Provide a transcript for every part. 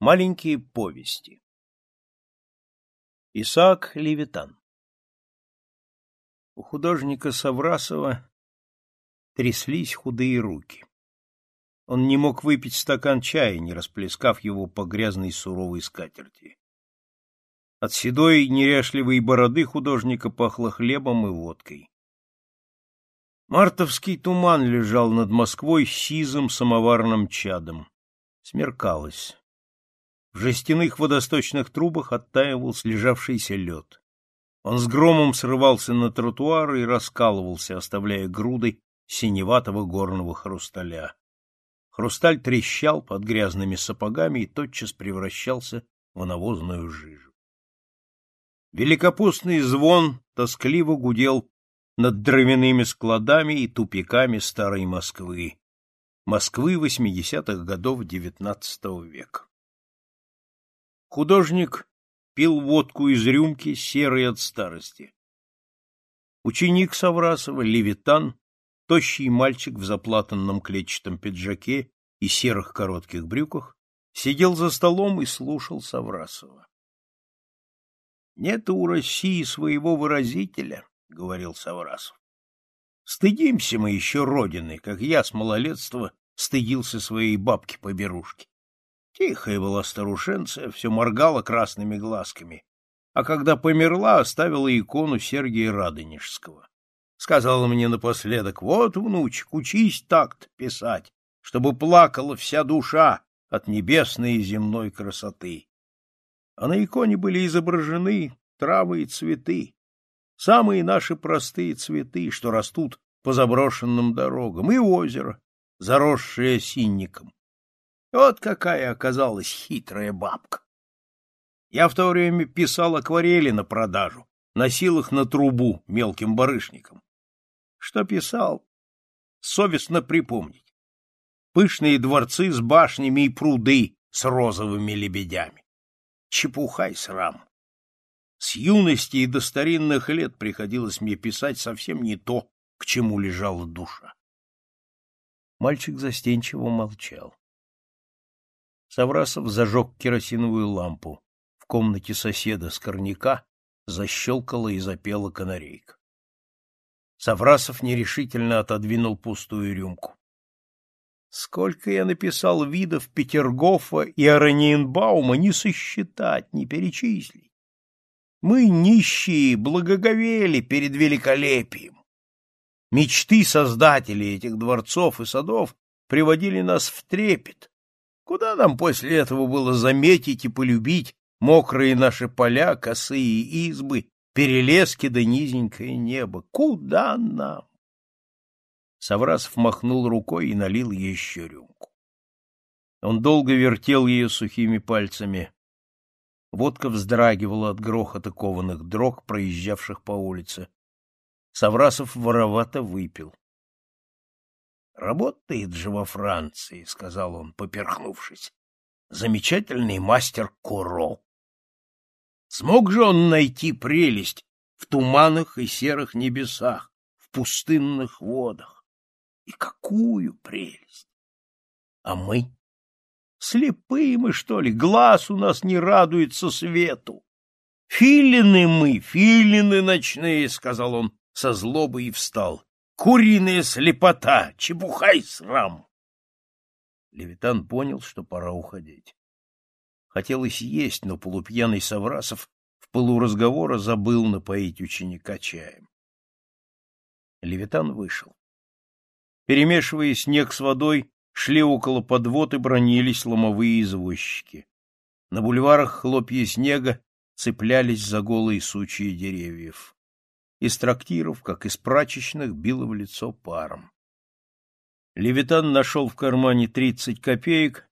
Маленькие повести. Исаак Левитан. У художника Саврасова тряслись худые руки. Он не мог выпить стакан чая, не расплескав его по грязной суровой скатерти. От седой неряшливой бороды художника пахло хлебом и водкой. Мартовский туман лежал над Москвой сизым самоварным чадом. Смеркалось. В жестяных водосточных трубах оттаивал слежавшийся лед. Он с громом срывался на тротуары и раскалывался, оставляя груды синеватого горного хрусталя. Хрусталь трещал под грязными сапогами и тотчас превращался в навозную жижу. Великопустный звон тоскливо гудел над дровяными складами и тупиками старой Москвы, Москвы восьмидесятых годов XIX века. Художник пил водку из рюмки, серой от старости. Ученик Саврасова, Левитан, тощий мальчик в заплатанном клетчатом пиджаке и серых коротких брюках, сидел за столом и слушал Саврасова. «Нет у России своего выразителя», — говорил Саврасов. «Стыдимся мы еще Родины, как я с малолетства стыдился своей бабки-поберушки. Тихая была старушенция, все моргала красными глазками, а когда померла, оставила икону Сергия Радонежского. Сказала мне напоследок, вот, внучек, учись такт писать, чтобы плакала вся душа от небесной и земной красоты. А на иконе были изображены травы и цветы, самые наши простые цветы, что растут по заброшенным дорогам, и озеро, заросшее синником. Вот какая оказалась хитрая бабка. Я в то время писал акварели на продажу, носил их на трубу мелким барышником. Что писал? Совестно припомнить. Пышные дворцы с башнями и пруды с розовыми лебедями. Чепуха и срам. С юности и до старинных лет приходилось мне писать совсем не то, к чему лежала душа. Мальчик застенчиво молчал. Саврасов зажег керосиновую лампу. В комнате соседа Скорняка защелкала и запела канарейка. Саврасов нерешительно отодвинул пустую рюмку. Сколько я написал видов Петергофа и Арониенбаума не сосчитать, не перечислить. Мы, нищие, благоговели перед великолепием. Мечты создателей этих дворцов и садов приводили нас в трепет, Куда нам после этого было заметить и полюбить мокрые наши поля, косые избы, перелески да низенькое небо? Куда нам? Саврасов махнул рукой и налил еще рюмку. Он долго вертел ее сухими пальцами. Водка вздрагивала от грохота кованых дрог, проезжавших по улице. Саврасов воровато выпил. Работает же во Франции, — сказал он, поперхнувшись. Замечательный мастер Куро. Смог же он найти прелесть в туманах и серых небесах, в пустынных водах? И какую прелесть! А мы? Слепые мы, что ли? Глаз у нас не радуется свету. Филины мы, филины ночные, — сказал он со злобой и встал. Куриная слепота! Чепухай, срам!» Левитан понял, что пора уходить. Хотелось есть, но полупьяный Саврасов в пылу разговора забыл напоить ученика чаем. Левитан вышел. Перемешивая снег с водой, шли около подвод и бронились ломовые извозчики. На бульварах хлопья снега цеплялись за голые сучья деревьев из трактиров, как из прачечных, било в лицо паром. Левитан нашел в кармане тридцать копеек,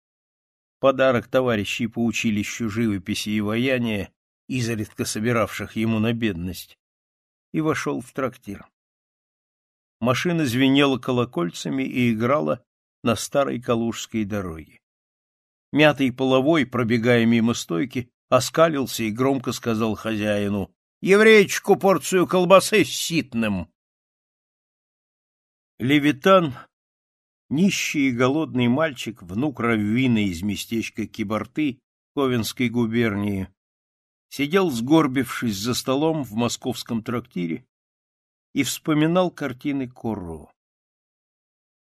подарок товарищей по училищу живописи и ваяния, изредка собиравших ему на бедность, и вошел в трактир. Машина звенела колокольцами и играла на старой Калужской дороге. Мятый половой, пробегая мимо стойки, оскалился и громко сказал хозяину евреечку порцию колбасы с ситным. Левитан, нищий и голодный мальчик, внук Раввина из местечка Кибарты Ковенской губернии, сидел, сгорбившись за столом в московском трактире, и вспоминал картины Коро.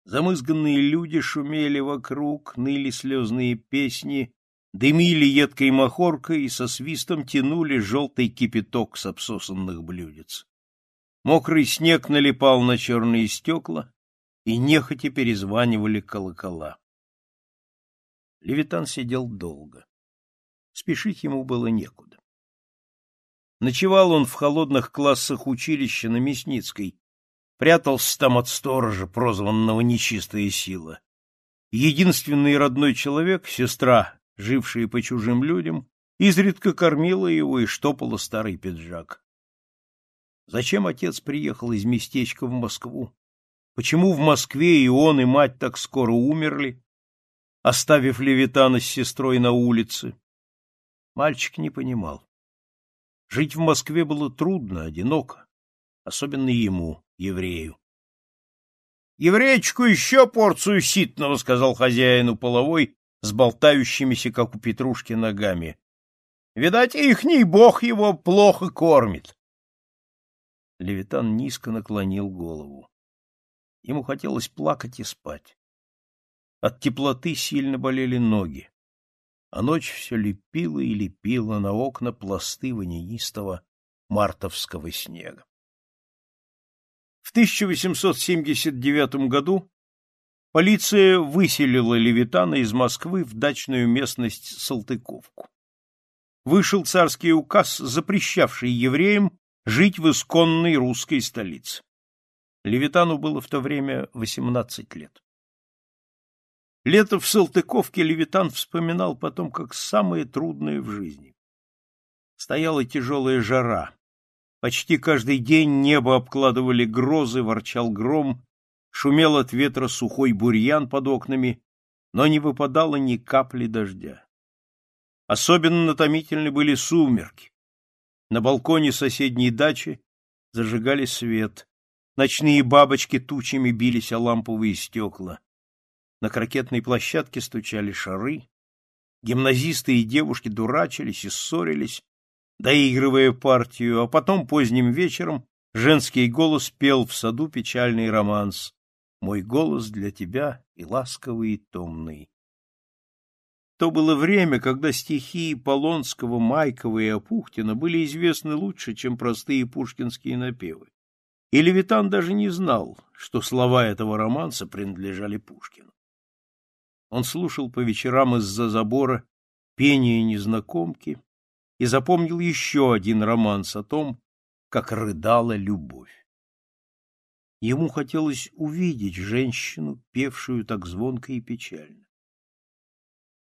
Замызганные люди шумели вокруг, ныли слезные песни, дымили едкой махоркой и со свистом тянули желтый кипяток с обсосанных блюдец. Мокрый снег налипал на черные стекла, и нехотя перезванивали колокола. Левитан сидел долго. Спешить ему было некуда. Ночевал он в холодных классах училища на Мясницкой, прятался там от сторожа, прозванного «Нечистая сила». Единственный родной человек, сестра жившая по чужим людям, изредка кормила его и штопала старый пиджак. Зачем отец приехал из местечка в Москву? Почему в Москве и он, и мать так скоро умерли, оставив Левитана с сестрой на улице? Мальчик не понимал. Жить в Москве было трудно, одиноко, особенно ему, еврею. — Евреечку еще порцию ситного, — сказал хозяину половой, с болтающимися, как у Петрушки, ногами. Видать, ихний бог его плохо кормит. Левитан низко наклонил голову. Ему хотелось плакать и спать. От теплоты сильно болели ноги, а ночь все лепила и лепила на окна пласты ванеистого мартовского снега. В 1879 году Полиция выселила Левитана из Москвы в дачную местность Салтыковку. Вышел царский указ, запрещавший евреям жить в исконной русской столице. Левитану было в то время 18 лет. Лето в Салтыковке Левитан вспоминал потом как самое трудное в жизни. Стояла тяжелая жара. Почти каждый день небо обкладывали грозы, ворчал гром, шумел от ветра сухой бурьян под окнами, но не выпадало ни капли дождя. Особенно томительны были сумерки. На балконе соседней дачи зажигали свет. Ночные бабочки тучами бились о ламповые стекла. На крокетной площадке стучали шары. Гимназисты и девушки дурачились и ссорились, доигрывая партию, а потом поздним вечером женский голос пел в саду печальный романс мой голос для тебя и ласковый, и томный. То было время, когда стихи Полонского, Майкова и Апухтина были известны лучше, чем простые пушкинские напевы. И Левитан даже не знал, что слова этого романса принадлежали Пушкину. Он слушал по вечерам из-за забора пение незнакомки и запомнил еще один романс о том, как рыдала любовь. Ему хотелось увидеть женщину, певшую так звонко и печально.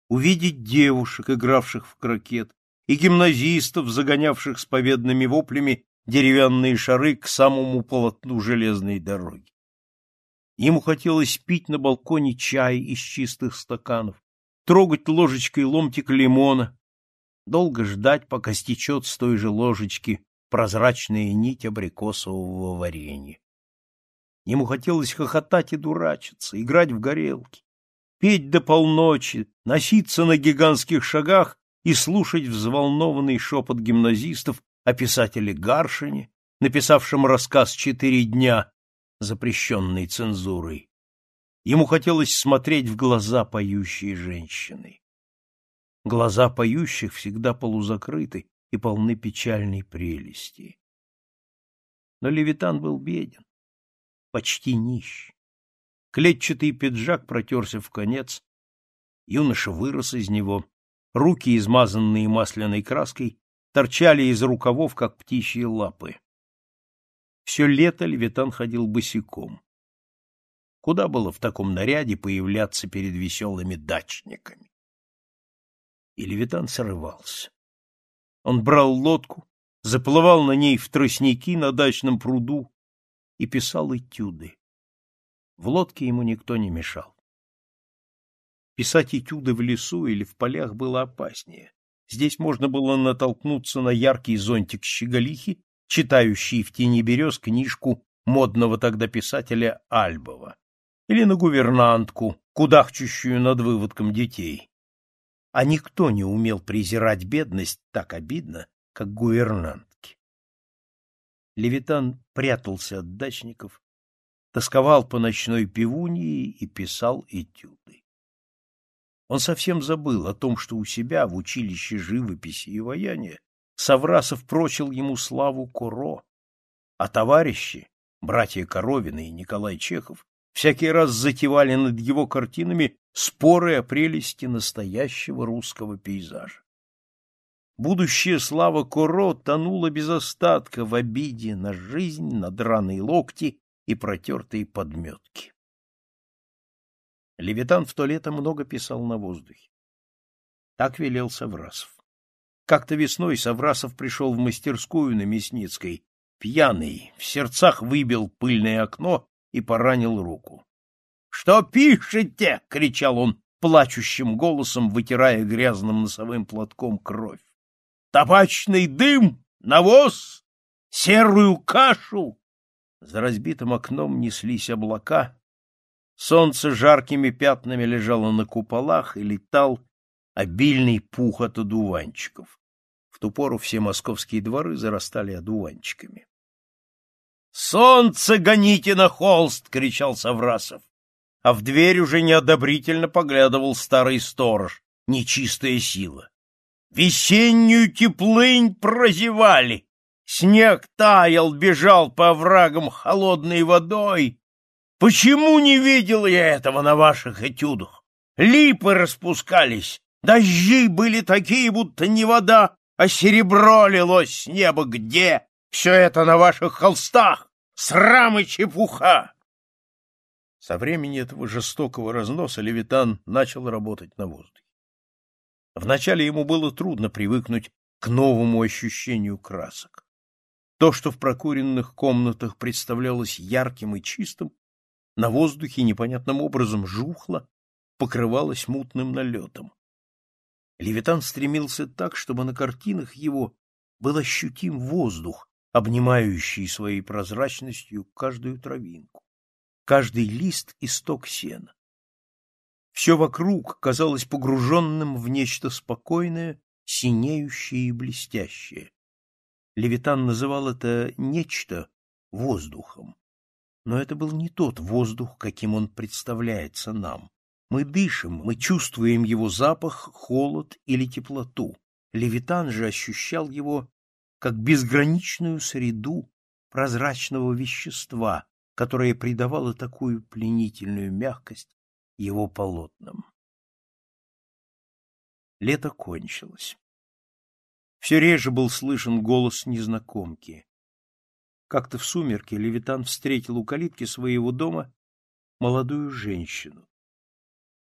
Увидеть девушек, игравших в крокет, и гимназистов, загонявших с победными воплями деревянные шары к самому полотну железной дороги. Ему хотелось пить на балконе чай из чистых стаканов, трогать ложечкой ломтик лимона, долго ждать, пока стечет с той же ложечки прозрачная нить абрикосового варенья. Ему хотелось хохотать и дурачиться, играть в горелки, петь до полночи, носиться на гигантских шагах и слушать взволнованный шепот гимназистов о писателе Гаршине, написавшем рассказ «Четыре дня», запрещенный цензурой. Ему хотелось смотреть в глаза поющей женщины. Глаза поющих всегда полузакрыты и полны печальной прелести. Но Левитан был беден почти нищ. Клетчатый пиджак протерся в конец, юноша вырос из него, руки, измазанные масляной краской, торчали из рукавов, как птичьи лапы. Все лето Левитан ходил босиком. Куда было в таком наряде появляться перед веселыми дачниками? И Левитан срывался. Он брал лодку, заплывал на ней в тростники на дачном пруду, и писал этюды. В лодке ему никто не мешал. Писать этюды в лесу или в полях было опаснее. Здесь можно было натолкнуться на яркий зонтик щеголихи, читающий в тени берез книжку модного тогда писателя Альбова, или на гувернантку, кудахчущую над выводком детей. А никто не умел презирать бедность так обидно, как гувернант. Левитан прятался от дачников, тосковал по ночной пивунии и писал этюды. Он совсем забыл о том, что у себя в училище живописи и ваяния Саврасов прочил ему славу Куро, а товарищи, братья Коровины и Николай Чехов, всякий раз затевали над его картинами споры о прелести настоящего русского пейзажа. Будущая слава Куро тонула без остатка в обиде на жизнь, на драные локти и протертые подметки. Левитан в то лето много писал на воздухе. Так велел Саврасов. Как-то весной Саврасов пришел в мастерскую на Мясницкой, пьяный, в сердцах выбил пыльное окно и поранил руку. — Что пишете? — кричал он плачущим голосом, вытирая грязным носовым платком кровь табачный дым, навоз, серую кашу. За разбитым окном неслись облака. Солнце жаркими пятнами лежало на куполах и летал обильный пух от одуванчиков. В ту пору все московские дворы зарастали одуванчиками. «Солнце гоните на холст!» — кричал Саврасов. А в дверь уже неодобрительно поглядывал старый сторож, нечистая сила. Весеннюю теплынь прозевали. Снег таял, бежал по оврагам холодной водой. Почему не видел я этого на ваших этюдах? Липы распускались, дожди были такие, будто не вода, а серебро лилось с неба. Где все это на ваших холстах? Срам и чепуха! Со времени этого жестокого разноса Левитан начал работать на воздухе. Вначале ему было трудно привыкнуть к новому ощущению красок. То, что в прокуренных комнатах представлялось ярким и чистым, на воздухе непонятным образом жухло, покрывалось мутным налетом. Левитан стремился так, чтобы на картинах его был ощутим воздух, обнимающий своей прозрачностью каждую травинку, каждый лист и сток сена. Все вокруг казалось погруженным в нечто спокойное, синеющее и блестящее. Левитан называл это «нечто» воздухом. Но это был не тот воздух, каким он представляется нам. Мы дышим, мы чувствуем его запах, холод или теплоту. Левитан же ощущал его как безграничную среду прозрачного вещества, которое придавало такую пленительную мягкость его полотнам. Лето кончилось. Все реже был слышен голос незнакомки. Как-то в сумерке Левитан встретил у калитки своего дома молодую женщину.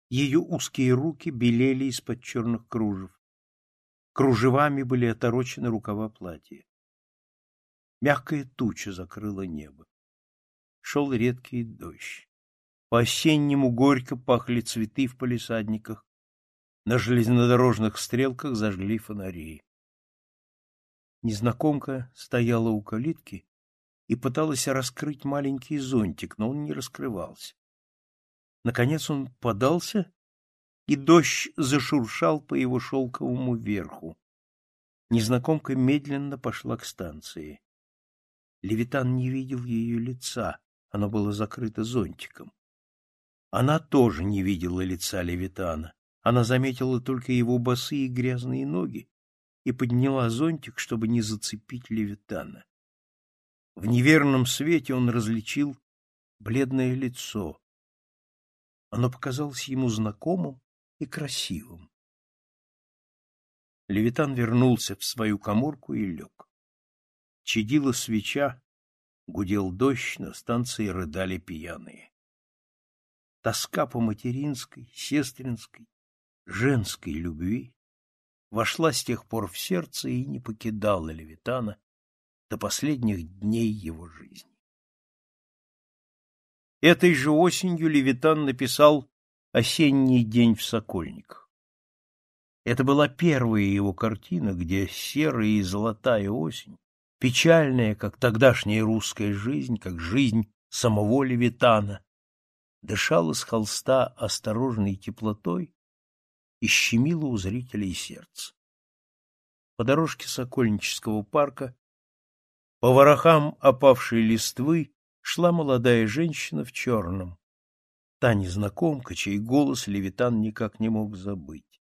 Ее узкие руки белели из-под черных кружев. Кружевами были оторочены рукава платья. Мягкая туча закрыла небо. Шел редкий дождь по-осеннему горько пахли цветы в палисадниках, на железнодорожных стрелках зажгли фонари. Незнакомка стояла у калитки и пыталась раскрыть маленький зонтик, но он не раскрывался. Наконец он подался, и дождь зашуршал по его шелковому верху. Незнакомка медленно пошла к станции. Левитан не видел ее лица, оно было закрыто зонтиком. Она тоже не видела лица Левитана. Она заметила только его босые грязные ноги и подняла зонтик, чтобы не зацепить Левитана. В неверном свете он различил бледное лицо. Оно показалось ему знакомым и красивым. Левитан вернулся в свою коморку и лег. Чадила свеча, гудел дождь, на станции рыдали пьяные тоска по материнской, сестринской, женской любви вошла с тех пор в сердце и не покидала Левитана до последних дней его жизни. Этой же осенью Левитан написал «Осенний день в Сокольниках». Это была первая его картина, где серая и золотая осень, печальная, как тогдашняя русская жизнь, как жизнь самого Левитана, дышала с холста осторожной теплотой и щемила у зрителей сердце. По дорожке Сокольнического парка, по ворохам опавшей листвы, шла молодая женщина в черном, та незнакомка, чей голос Левитан никак не мог забыть.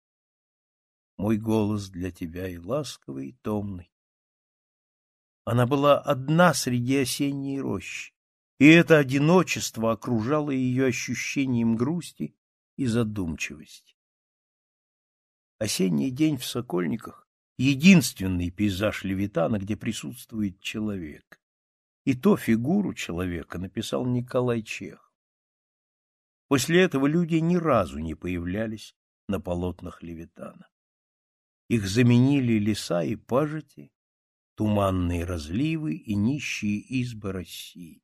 Мой голос для тебя и ласковый, и томный. Она была одна среди осенней рощи и это одиночество окружало ее ощущением грусти и задумчивости. Осенний день в Сокольниках — единственный пейзаж Левитана, где присутствует человек. И то фигуру человека написал Николай Чех. После этого люди ни разу не появлялись на полотнах Левитана. Их заменили леса и пажити, туманные разливы и нищие избы России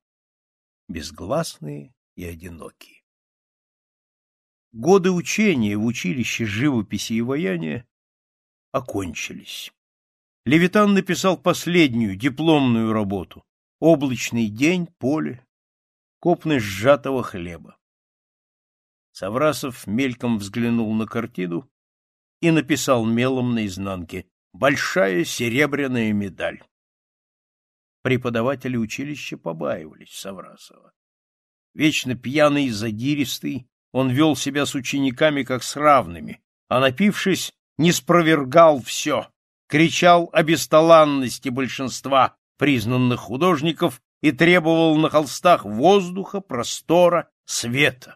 безгласные и одинокие. Годы учения в училище живописи и ваяния окончились. Левитан написал последнюю дипломную работу «Облачный день, поле, копны сжатого хлеба». Саврасов мельком взглянул на картину и написал мелом на изнанке «Большая серебряная медаль» преподаватели училища побаивались Саврасова. Вечно пьяный и задиристый, он вел себя с учениками как с равными, а напившись, не спровергал все, кричал о бесталанности большинства признанных художников и требовал на холстах воздуха, простора, света.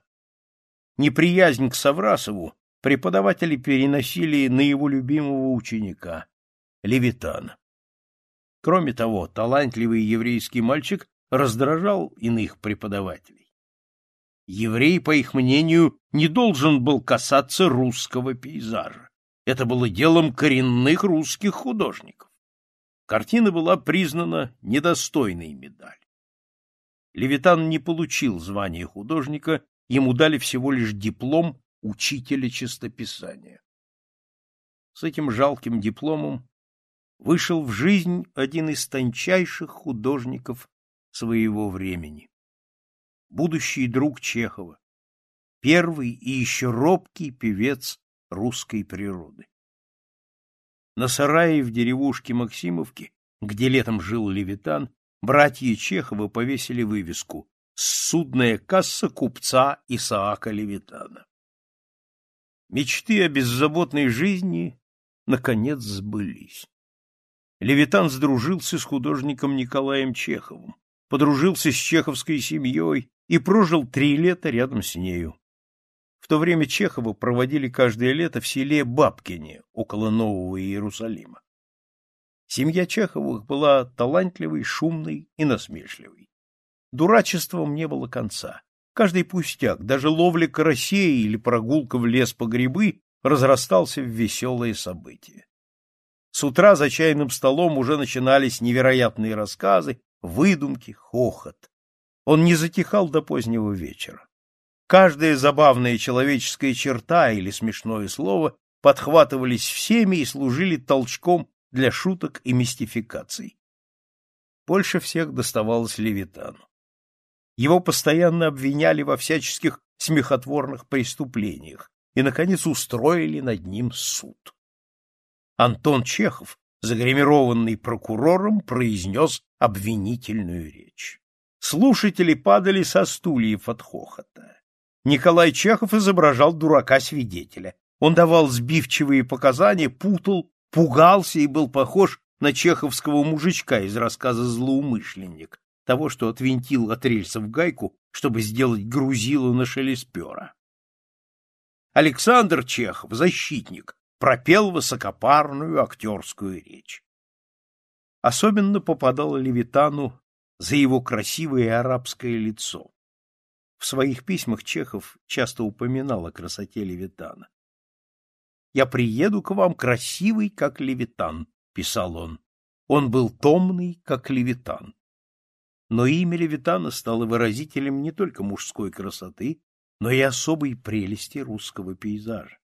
Неприязнь к Саврасову преподаватели переносили на его любимого ученика, Левитана. Кроме того, талантливый еврейский мальчик раздражал иных преподавателей. Еврей, по их мнению, не должен был касаться русского пейзажа. Это было делом коренных русских художников. Картина была признана недостойной медали. Левитан не получил звания художника, ему дали всего лишь диплом учителя чистописания. С этим жалким дипломом вышел в жизнь один из тончайших художников своего времени. Будущий друг Чехова, первый и еще робкий певец русской природы. На сарае в деревушке Максимовки, где летом жил Левитан, братья Чехова повесили вывеску «Судная касса купца Исаака Левитана». Мечты о беззаботной жизни наконец сбылись. Левитан сдружился с художником Николаем Чеховым, подружился с чеховской семьей и прожил три лета рядом с нею. В то время Чехова проводили каждое лето в селе Бабкине, около Нового Иерусалима. Семья Чеховых была талантливой, шумной и насмешливой. Дурачеством не было конца. Каждый пустяк, даже ловля карасей или прогулка в лес по грибы, разрастался в веселое событие. С утра за чайным столом уже начинались невероятные рассказы, выдумки, хохот. Он не затихал до позднего вечера. Каждая забавная человеческая черта или смешное слово подхватывались всеми и служили толчком для шуток и мистификаций. Больше всех доставалось Левитану. Его постоянно обвиняли во всяческих смехотворных преступлениях и, наконец, устроили над ним суд. Антон Чехов, загримированный прокурором, произнес обвинительную речь. Слушатели падали со стульев от хохота. Николай Чехов изображал дурака-свидетеля. Он давал сбивчивые показания, путал, пугался и был похож на чеховского мужичка из рассказа «Злоумышленник», того, что отвинтил от рельсов гайку, чтобы сделать грузилу на шелеспера. Александр Чехов, защитник, пропел высокопарную актерскую речь. Особенно попадало Левитану за его красивое арабское лицо. В своих письмах Чехов часто упоминал о красоте Левитана. «Я приеду к вам красивый, как Левитан», — писал он. Он был томный, как Левитан. Но имя Левитана стало выразителем не только мужской красоты, но и особой прелести русского пейзажа.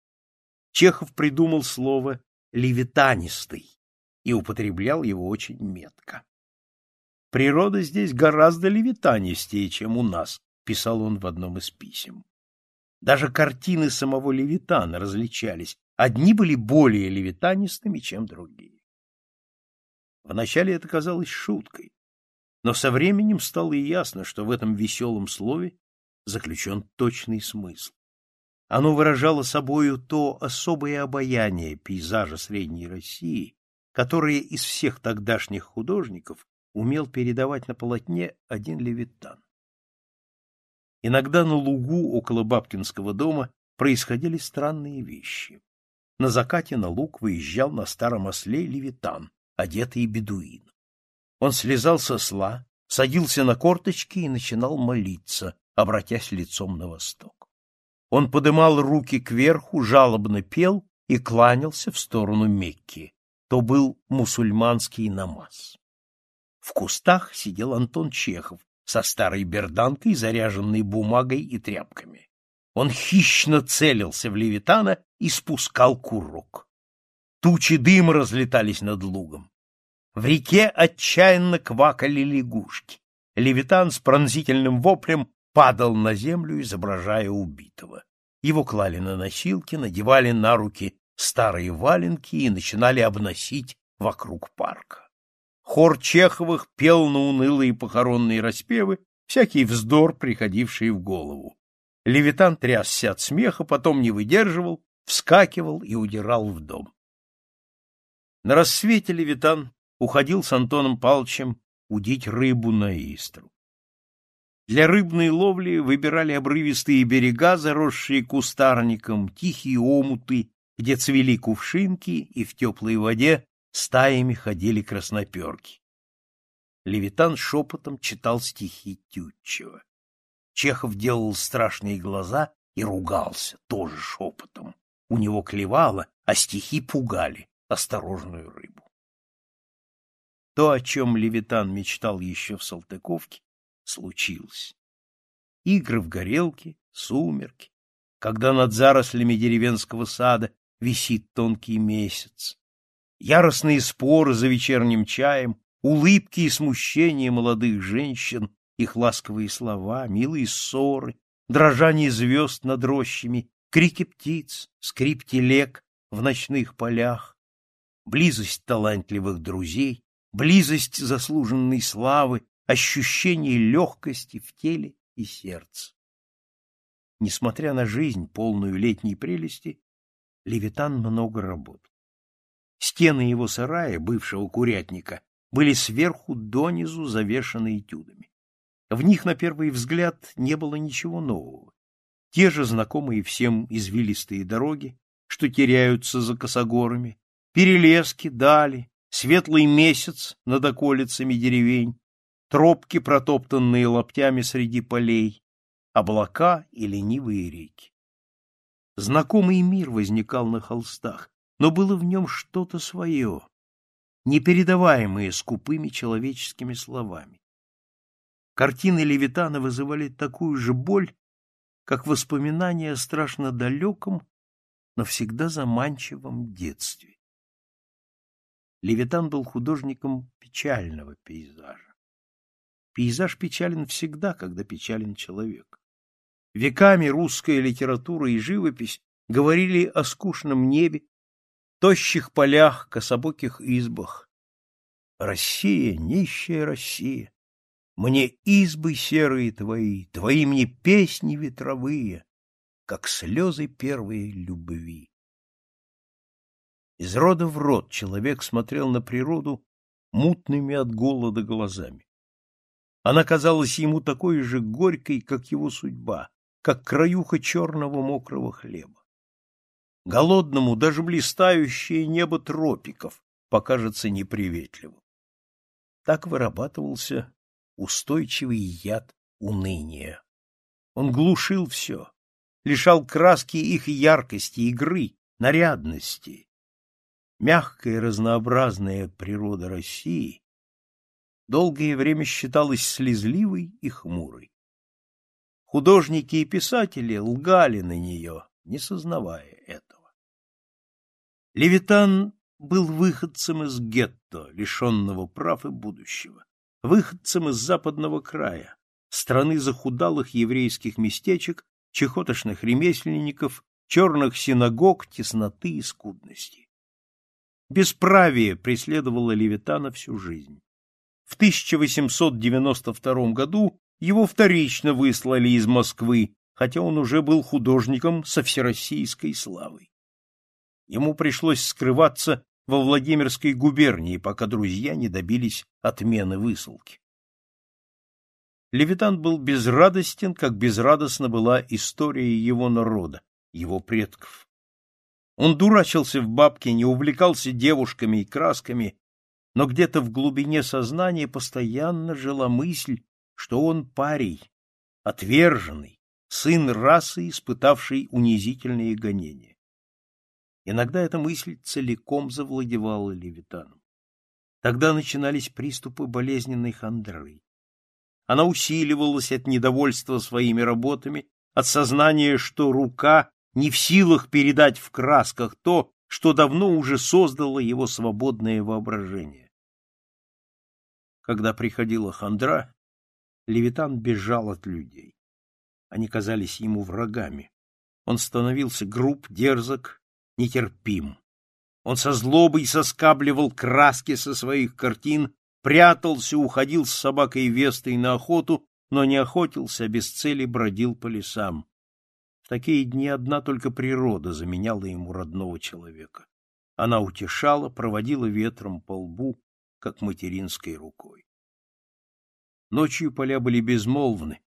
Чехов придумал слово «левитанистый» и употреблял его очень метко. «Природа здесь гораздо левитанистее, чем у нас», — писал он в одном из писем. Даже картины самого Левитана различались, одни были более левитанистыми, чем другие. Вначале это казалось шуткой, но со временем стало ясно, что в этом веселом слове заключен точный смысл. Оно выражало собою то особое обаяние пейзажа Средней России, которое из всех тогдашних художников умел передавать на полотне один левитан. Иногда на лугу около Бабкинского дома происходили странные вещи. На закате на луг выезжал на старом осле левитан, одетый бедуин. Он слезал со сла, садился на корточки и начинал молиться, обратясь лицом на восток. Он подымал руки кверху, жалобно пел и кланялся в сторону Мекки. То был мусульманский намаз. В кустах сидел Антон Чехов со старой берданкой, заряженной бумагой и тряпками. Он хищно целился в Левитана и спускал курок. Тучи дыма разлетались над лугом. В реке отчаянно квакали лягушки. Левитан с пронзительным воплем падал на землю, изображая убитого. Его клали на носилки, надевали на руки старые валенки и начинали обносить вокруг парка. Хор Чеховых пел на унылые похоронные распевы всякий вздор, приходивший в голову. Левитан трясся от смеха, потом не выдерживал, вскакивал и удирал в дом. На рассвете Левитан уходил с Антоном Палчем удить рыбу на Истру. Для рыбной ловли выбирали обрывистые берега, заросшие кустарником, тихие омуты, где цвели кувшинки и в теплой воде стаями ходили красноперки. Левитан шепотом читал стихи Тютчева. Чехов делал страшные глаза и ругался, тоже шепотом. У него клевало, а стихи пугали осторожную рыбу. То, о чем Левитан мечтал еще в Салтыковке, случилось. Игры в горелке, сумерки, когда над зарослями деревенского сада висит тонкий месяц. Яростные споры за вечерним чаем, улыбки и смущение молодых женщин, их ласковые слова, милые ссоры, дрожание звезд над рощами, крики птиц, скрип телег в ночных полях, близость талантливых друзей, близость заслуженной славы, ощущении легкости в теле и сердце. Несмотря на жизнь, полную летней прелести, Левитан много работал. Стены его сарая, бывшего курятника, были сверху донизу завешаны этюдами. В них, на первый взгляд, не было ничего нового. Те же знакомые всем извилистые дороги, что теряются за косогорами, перелески, дали, светлый месяц над околицами деревень, тропки, протоптанные лоптями среди полей, облака и ленивые реки. Знакомый мир возникал на холстах, но было в нем что-то свое, непередаваемое скупыми человеческими словами. Картины Левитана вызывали такую же боль, как воспоминания о страшно далеком, но всегда заманчивом детстве. Левитан был художником печального пейзажа. Пейзаж печален всегда, когда печален человек. Веками русская литература и живопись говорили о скучном небе, тощих полях, кособоких избах. Россия, нищая Россия, мне избы серые твои, твои мне песни ветровые, как слезы первой любви. Из рода в род человек смотрел на природу мутными от голода глазами. Она казалась ему такой же горькой, как его судьба, как краюха черного мокрого хлеба. Голодному даже блистающее небо тропиков покажется неприветливым. Так вырабатывался устойчивый яд уныния. Он глушил все, лишал краски их яркости, игры, нарядности. Мягкая разнообразная природа России долгое время считалась слезливой и хмурой. Художники и писатели лгали на нее, не сознавая этого. Левитан был выходцем из гетто, лишенного прав и будущего, выходцем из западного края, страны захудалых еврейских местечек, чехотошных ремесленников, черных синагог, тесноты и скудности. Бесправие преследовало Левитана всю жизнь. В 1892 году его вторично выслали из Москвы, хотя он уже был художником со всероссийской славой. Ему пришлось скрываться во Владимирской губернии, пока друзья не добились отмены высылки. Левитан был безрадостен, как безрадостна была история его народа, его предков. Он дурачился в бабке, не увлекался девушками и красками, но где-то в глубине сознания постоянно жила мысль, что он парий, отверженный, сын расы, испытавший унизительные гонения. Иногда эта мысль целиком завладевала Левитаном. Тогда начинались приступы болезненной хандры. Она усиливалась от недовольства своими работами, от сознания, что рука не в силах передать в красках то, что давно уже создало его свободное воображение. Когда приходила хандра, Левитан бежал от людей. Они казались ему врагами. Он становился груб, дерзок, нетерпим. Он со злобой соскабливал краски со своих картин, прятался, уходил с собакой Вестой на охоту, но не охотился, а без цели бродил по лесам такие дни одна только природа заменяла ему родного человека. Она утешала, проводила ветром по лбу, как материнской рукой. Ночью поля были безмолвны.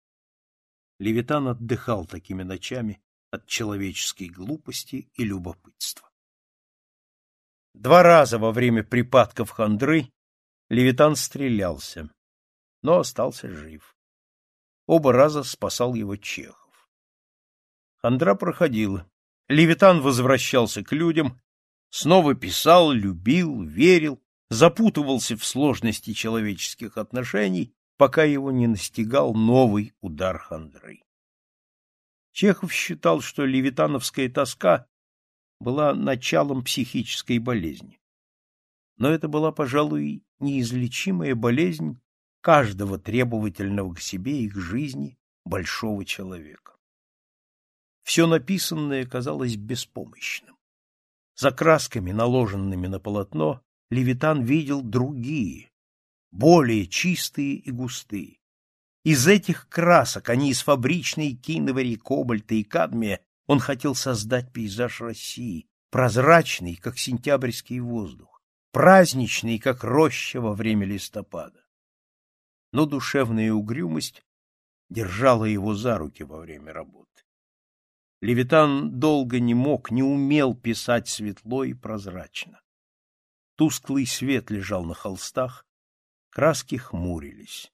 Левитан отдыхал такими ночами от человеческой глупости и любопытства. Два раза во время припадков хандры Левитан стрелялся, но остался жив. Оба раза спасал его чех. Андра проходила. Левитан возвращался к людям, снова писал, любил, верил, запутывался в сложности человеческих отношений, пока его не настигал новый удар хандры. Чехов считал, что левитановская тоска была началом психической болезни. Но это была, пожалуй, неизлечимая болезнь каждого требовательного к себе и к жизни большого человека все написанное казалось беспомощным. За красками, наложенными на полотно, Левитан видел другие, более чистые и густые. Из этих красок, а не из фабричной киновари, кобальта и кадмия, он хотел создать пейзаж России, прозрачный, как сентябрьский воздух, праздничный, как роща во время листопада. Но душевная угрюмость держала его за руки во время работы. Левитан долго не мог, не умел писать светло и прозрачно. Тусклый свет лежал на холстах, краски хмурились.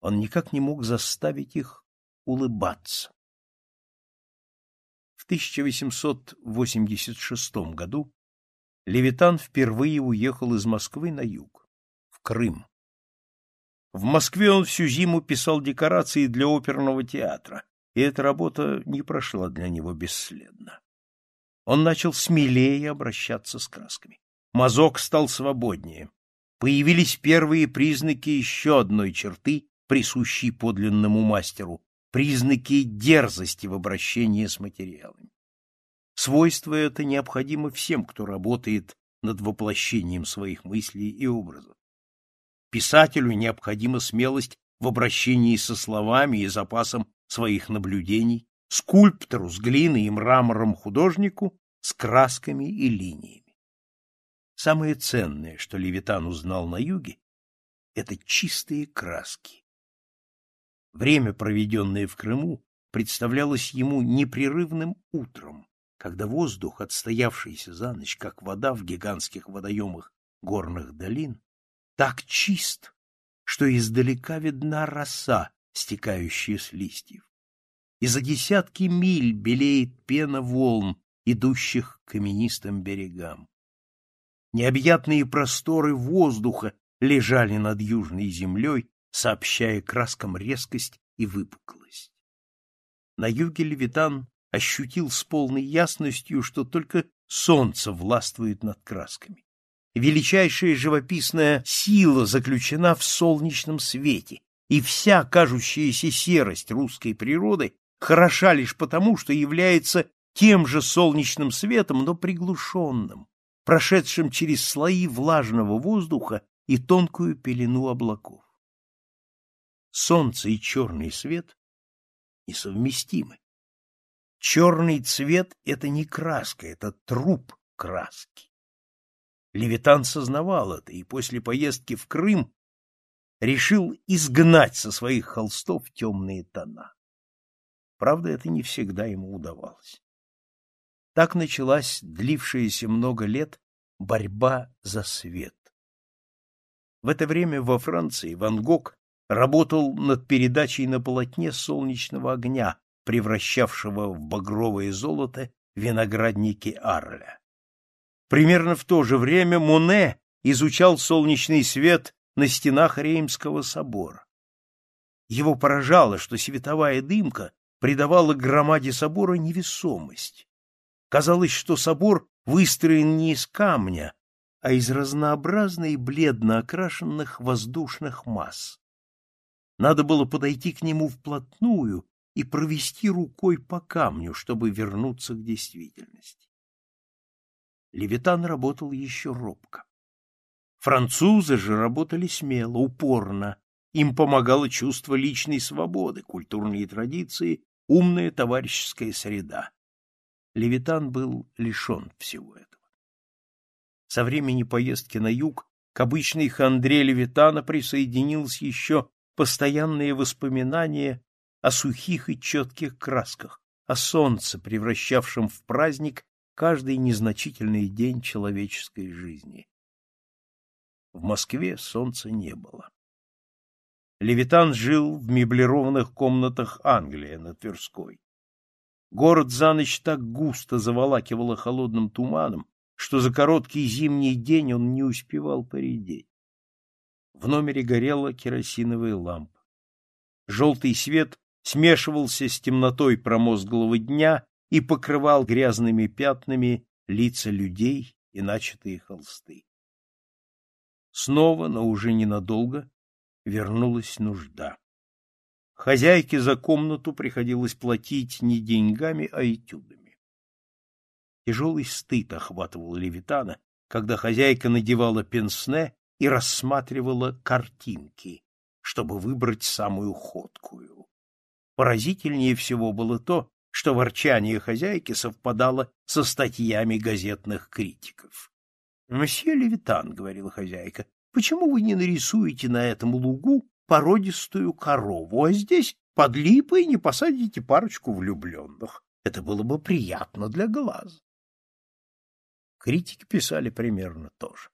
Он никак не мог заставить их улыбаться. В 1886 году Левитан впервые уехал из Москвы на юг, в Крым. В Москве он всю зиму писал декорации для оперного театра, и эта работа не прошла для него бесследно. Он начал смелее обращаться с красками. Мазок стал свободнее. Появились первые признаки еще одной черты, присущей подлинному мастеру, признаки дерзости в обращении с материалами. Свойство это необходимо всем, кто работает над воплощением своих мыслей и образов. Писателю необходима смелость в обращении со словами и запасом своих наблюдений, скульптору с глиной и мрамором художнику с красками и линиями. Самое ценное, что Левитан узнал на юге, это чистые краски. Время, проведенное в Крыму, представлялось ему непрерывным утром, когда воздух, отстоявшийся за ночь, как вода в гигантских водоемах горных долин, так чист, что издалека видна роса, стекающие с листьев. И за десятки миль белеет пена волн, идущих к каменистым берегам. Необъятные просторы воздуха лежали над южной землей, сообщая краскам резкость и выпуклость. На юге Левитан ощутил с полной ясностью, что только солнце властвует над красками. Величайшая живописная сила заключена в солнечном свете, и вся кажущаяся серость русской природы хороша лишь потому, что является тем же солнечным светом, но приглушенным, прошедшим через слои влажного воздуха и тонкую пелену облаков. Солнце и черный свет несовместимы. Черный цвет — это не краска, это труп краски. Левитан сознавал это, и после поездки в Крым решил изгнать со своих холстов темные тона. Правда, это не всегда ему удавалось. Так началась длившаяся много лет борьба за свет. В это время во Франции Ван Гог работал над передачей на полотне солнечного огня, превращавшего в багровое золото виноградники Арля. Примерно в то же время Моне изучал солнечный свет на стенах Реймского собора. Его поражало, что световая дымка придавала громаде собора невесомость. Казалось, что собор выстроен не из камня, а из разнообразной бледно окрашенных воздушных масс. Надо было подойти к нему вплотную и провести рукой по камню, чтобы вернуться к действительности. Левитан работал еще робко. Французы же работали смело, упорно. Им помогало чувство личной свободы, культурные традиции, умная товарищеская среда. Левитан был лишен всего этого. Со времени поездки на юг к обычной хандре Левитана присоединилось еще постоянные воспоминания о сухих и четких красках, о солнце, превращавшем в праздник каждый незначительный день человеческой жизни. В Москве солнца не было. Левитан жил в меблированных комнатах Англии на Тверской. Город за ночь так густо заволакивало холодным туманом, что за короткий зимний день он не успевал поредеть. В номере горела керосиновая лампа. Желтый свет смешивался с темнотой промозглого дня и покрывал грязными пятнами лица людей и начатые холсты снова, но уже ненадолго, вернулась нужда. Хозяйке за комнату приходилось платить не деньгами, а этюдами. Тяжелый стыд охватывал Левитана, когда хозяйка надевала пенсне и рассматривала картинки, чтобы выбрать самую ходкую. Поразительнее всего было то, что ворчание хозяйки совпадало со статьями газетных критиков. — Мсье Левитан, — говорила хозяйка, — почему вы не нарисуете на этом лугу породистую корову, а здесь под липой не посадите парочку влюбленных? Это было бы приятно для глаз. Критики писали примерно то же.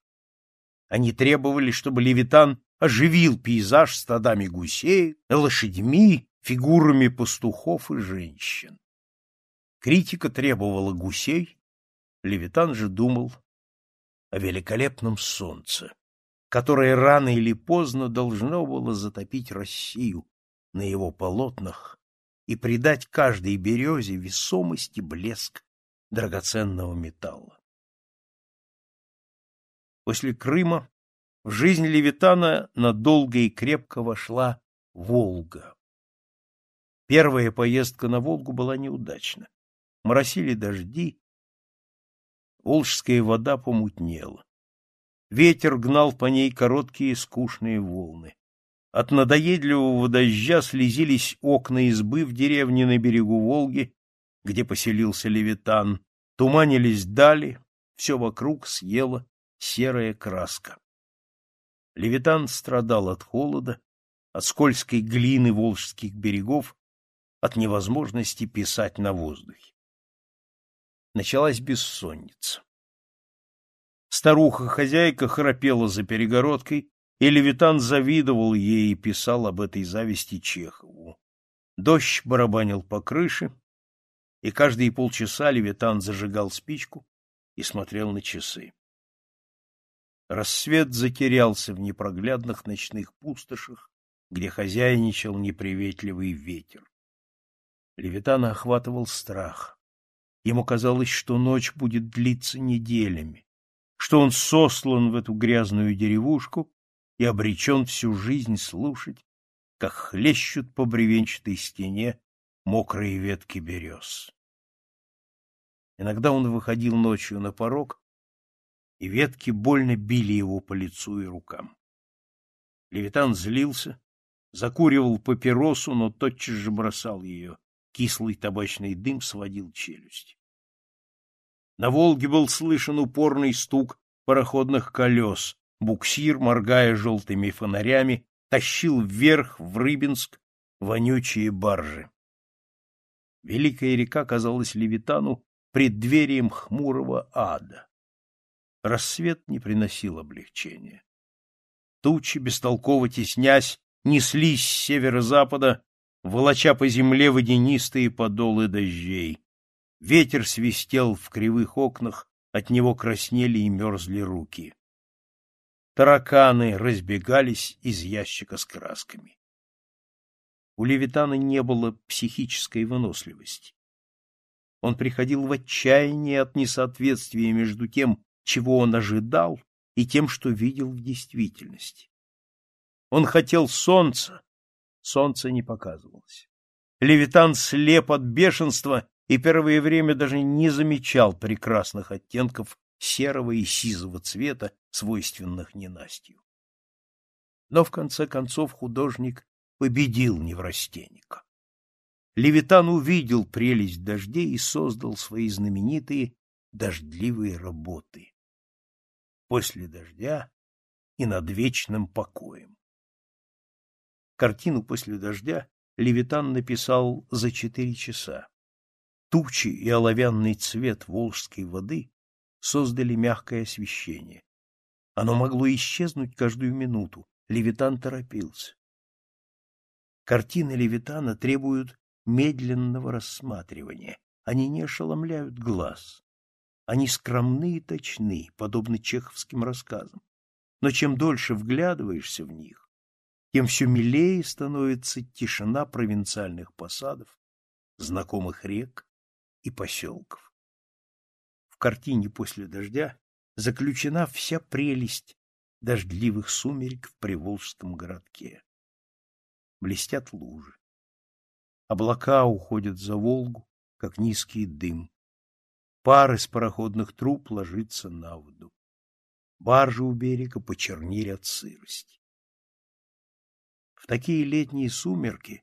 Они требовали, чтобы Левитан оживил пейзаж стадами гусей, лошадьми, фигурами пастухов и женщин. Критика требовала гусей, Левитан же думал о великолепном солнце, которое рано или поздно должно было затопить Россию на его полотнах и придать каждой березе весомость и блеск драгоценного металла. После Крыма в жизнь Левитана надолго и крепко вошла Волга. Первая поездка на Волгу была неудачна. Моросили дожди, Волжская вода помутнела. Ветер гнал по ней короткие скучные волны. От надоедливого дождя слезились окна избы в деревне на берегу Волги, где поселился Левитан, туманились дали, все вокруг съела серая краска. Левитан страдал от холода, от скользкой глины волжских берегов, от невозможности писать на воздухе. Началась бессонница. Старуха-хозяйка храпела за перегородкой, и Левитан завидовал ей и писал об этой зависти Чехову. Дождь барабанил по крыше, и каждые полчаса Левитан зажигал спичку и смотрел на часы. Рассвет затерялся в непроглядных ночных пустошах, где хозяйничал неприветливый ветер. Левитана охватывал страх. Ему казалось, что ночь будет длиться неделями, что он сослан в эту грязную деревушку и обречен всю жизнь слушать, как хлещут по бревенчатой стене мокрые ветки берез. Иногда он выходил ночью на порог, и ветки больно били его по лицу и рукам. Левитан злился, закуривал папиросу, но тотчас же бросал ее. Кислый табачный дым сводил челюсть. На Волге был слышен упорный стук пароходных колес. Буксир, моргая желтыми фонарями, тащил вверх в Рыбинск вонючие баржи. Великая река казалась Левитану преддверием хмурого ада. Рассвет не приносил облегчения. Тучи, бестолково теснясь, неслись с северо-запада волоча по земле водянистые подолы дождей. Ветер свистел в кривых окнах, от него краснели и мерзли руки. Тараканы разбегались из ящика с красками. У Левитана не было психической выносливости. Он приходил в отчаяние от несоответствия между тем, чего он ожидал, и тем, что видел в действительности. Он хотел солнца, Солнце не показывалось. Левитан слеп от бешенства и первое время даже не замечал прекрасных оттенков серого и сизого цвета, свойственных ненастью. Но в конце концов художник победил неврастенника. Левитан увидел прелесть дождей и создал свои знаменитые дождливые работы. После дождя и над вечным покоем. Картину после дождя Левитан написал за четыре часа. Тучи и оловянный цвет волжской воды создали мягкое освещение. Оно могло исчезнуть каждую минуту. Левитан торопился. Картины Левитана требуют медленного рассматривания. Они не ошеломляют глаз. Они скромны и точны, подобно чеховским рассказам. Но чем дольше вглядываешься в них, тем все милее становится тишина провинциальных посадов, знакомых рек и поселков. В картине «После дождя» заключена вся прелесть дождливых сумерек в Приволжском городке. Блестят лужи. Облака уходят за Волгу, как низкий дым. Пар из пароходных труб ложится на воду. Баржи у берега почернили от сырости. В такие летние сумерки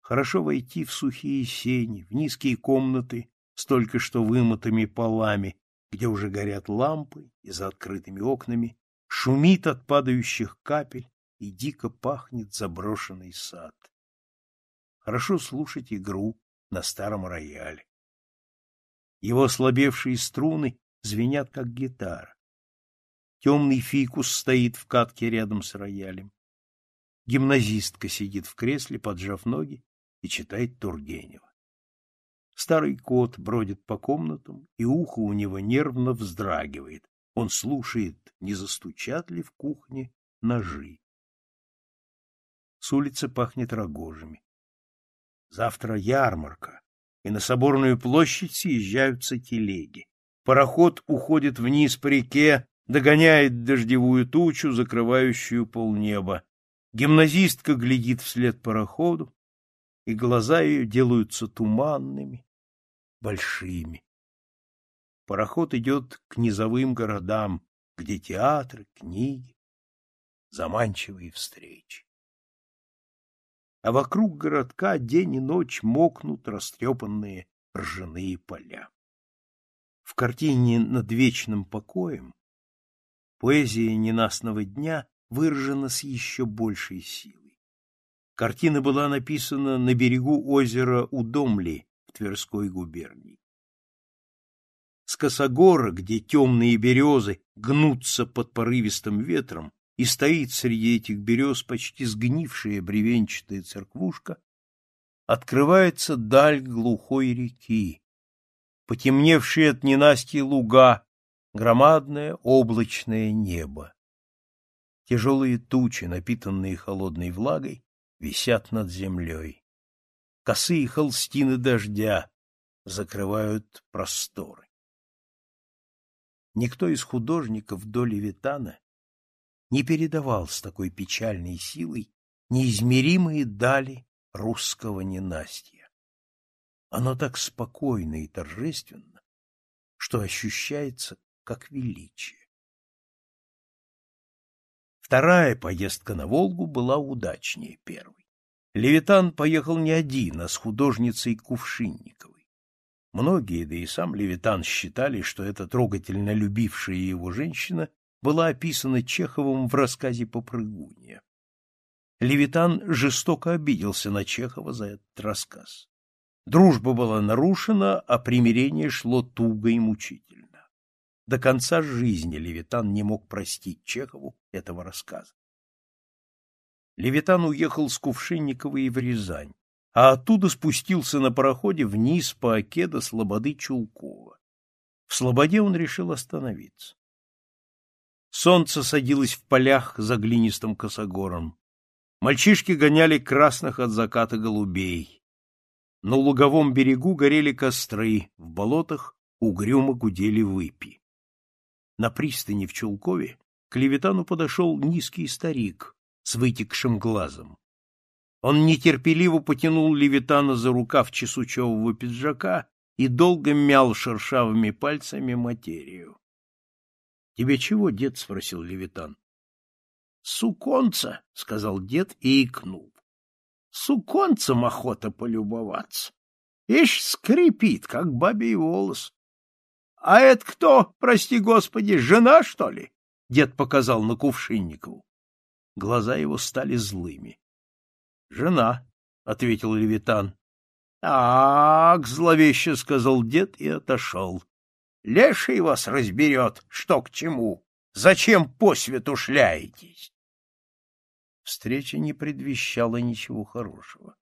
хорошо войти в сухие сени, в низкие комнаты с только что вымытыми полами, где уже горят лампы и за открытыми окнами, шумит от падающих капель и дико пахнет заброшенный сад. Хорошо слушать игру на старом рояле. Его слабевшие струны звенят, как гитара. Темный фикус стоит в катке рядом с роялем. Гимназистка сидит в кресле, поджав ноги, и читает Тургенева. Старый кот бродит по комнатам, и ухо у него нервно вздрагивает. Он слушает, не застучат ли в кухне ножи. С улицы пахнет рогожами. Завтра ярмарка, и на соборную площадь съезжаются телеги. Пароход уходит вниз по реке, догоняет дождевую тучу, закрывающую полнеба. Гимназистка глядит вслед пароходу, и глаза ее делаются туманными, большими. Пароход идет к низовым городам, где театры, книги, заманчивые встречи. А вокруг городка день и ночь мокнут растрепанные ржаные поля. В картине «Над вечным покоем» поэзия ненастного дня выражена с еще большей силой. Картина была написана на берегу озера Удомли в Тверской губернии. С косогора, где темные березы гнутся под порывистым ветром, и стоит среди этих берез почти сгнившая бревенчатая церквушка, открывается даль глухой реки, потемневшие от ненастья луга, громадное облачное небо. Тяжелые тучи, напитанные холодной влагой, висят над землей. Косые холстины дождя закрывают просторы. Никто из художников до Левитана не передавал с такой печальной силой неизмеримые дали русского ненастья. Оно так спокойно и торжественно, что ощущается как величие. Вторая поездка на Волгу была удачнее первой. Левитан поехал не один, а с художницей Кувшинниковой. Многие, да и сам Левитан считали, что эта трогательно любившая его женщина была описана Чеховым в рассказе «Попрыгунья». Левитан жестоко обиделся на Чехова за этот рассказ. Дружба была нарушена, а примирение шло туго и мучительно. До конца жизни Левитан не мог простить Чехову этого рассказа. Левитан уехал с Кувшинниковой в Рязань, а оттуда спустился на пароходе вниз по оке до Слободы Чулкова. В Слободе он решил остановиться. Солнце садилось в полях за глинистым косогором. Мальчишки гоняли красных от заката голубей. На луговом берегу горели костры, в болотах угрюмо гудели выпи на пристани в Чулкове к Левитану подошел низкий старик с вытекшим глазом. Он нетерпеливо потянул Левитана за рукав чесучевого пиджака и долго мял шершавыми пальцами материю. — Тебе чего, дед? — спросил Левитан. — Суконца, — сказал дед и икнул. — Суконцем охота полюбоваться. Ишь, скрипит, как бабий волос. А это кто, прости господи, жена, что ли? Дед показал на Кувшинникову. Глаза его стали злыми. — Жена, — ответил Левитан. — Так, — зловеще сказал дед и отошел. — Леший вас разберет, что к чему. Зачем по свету шляетесь? Встреча не предвещала ничего хорошего.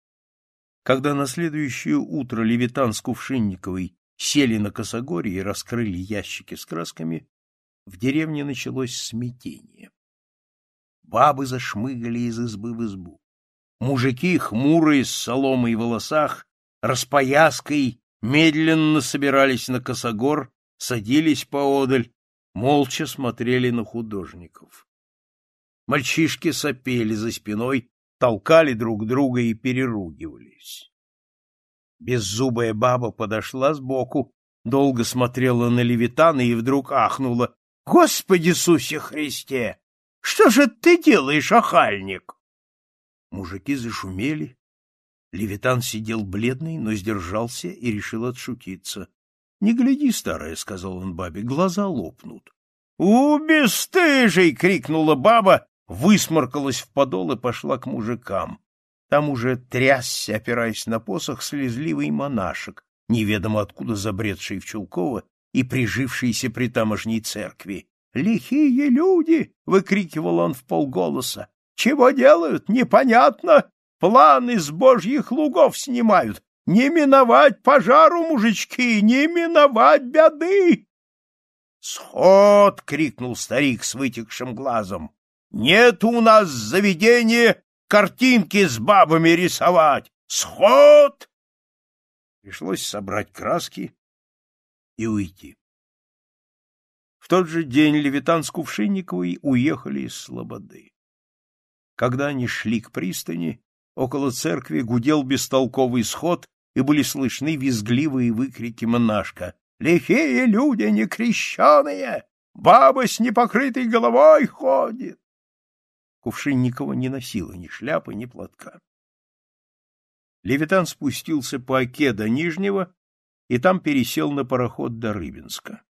Когда на следующее утро Левитан с Кувшинниковой сели на косогоре и раскрыли ящики с красками, в деревне началось смятение. Бабы зашмыгали из избы в избу. Мужики, хмурые, с соломой в волосах, распояской, медленно собирались на косогор, садились поодаль, молча смотрели на художников. Мальчишки сопели за спиной, толкали друг друга и переругивались. Беззубая баба подошла сбоку, долго смотрела на Левитана и вдруг ахнула. — Господи Иисусе Христе! Что же ты делаешь, охальник? Мужики зашумели. Левитан сидел бледный, но сдержался и решил отшутиться. — Не гляди, старая, — сказал он бабе, — глаза лопнут. — У, бесстыжий! — крикнула баба, высморкалась в подол и пошла к мужикам. Там уже трясся, опираясь на посох, слезливый монашек, неведомо откуда забредший в Чулково и прижившийся при тамошней церкви. «Лихие люди!» — выкрикивал он в полголоса. «Чего делают? Непонятно! Планы с божьих лугов снимают! Не миновать пожару, мужички! Не миновать беды!» «Сход!» — крикнул старик с вытекшим глазом. «Нет у нас заведения картинки с бабами рисовать! Сход!» Пришлось собрать краски и уйти. В тот же день Левитан с Кувшинниковой уехали из Слободы. Когда они шли к пристани, около церкви гудел бестолковый сход, и были слышны визгливые выкрики монашка. «Лихие люди некрещеные! Баба с непокрытой головой ходит!» Кувшинникова не носила ни шляпы, ни платка. Левитан спустился по оке до Нижнего и там пересел на пароход до Рыбинска.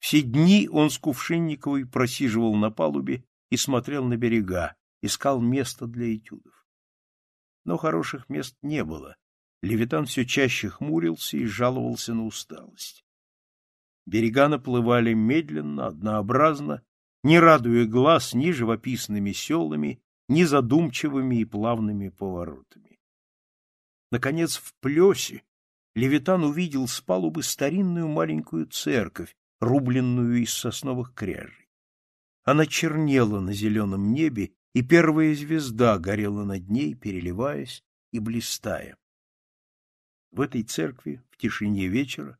Все дни он с Кувшинниковой просиживал на палубе и смотрел на берега, искал место для этюдов. Но хороших мест не было. Левитан все чаще хмурился и жаловался на усталость. Берега наплывали медленно, однообразно, не радуя глаз ни живописными селами, ни задумчивыми и плавными поворотами. Наконец, в плесе Левитан увидел с палубы старинную маленькую церковь, рубленную из сосновых кряжей. Она чернела на зеленом небе, и первая звезда горела над ней, переливаясь и блистая. В этой церкви в тишине вечера,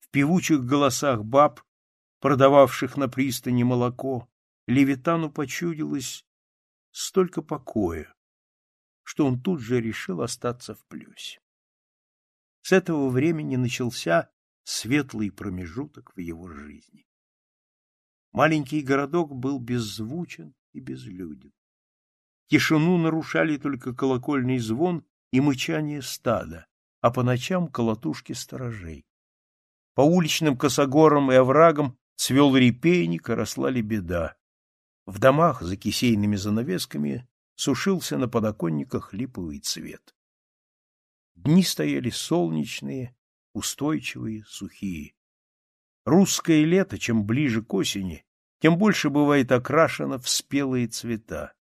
в певучих голосах баб продававших на пристани молоко, Левитану почудилось столько покоя, что он тут же решил остаться в плюсе. С этого времени начался светлый промежуток в его жизни. Маленький городок был беззвучен и безлюден. Тишину нарушали только колокольный звон и мычание стада, а по ночам колотушки сторожей. По уличным косогорам и оврагам цвел репейник, а росла лебеда. В домах за кисейными занавесками сушился на подоконниках липовый цвет. Дни стояли солнечные, устойчивые, сухие. Русское лето, чем ближе к осени, тем больше бывает окрашено в спелые цвета.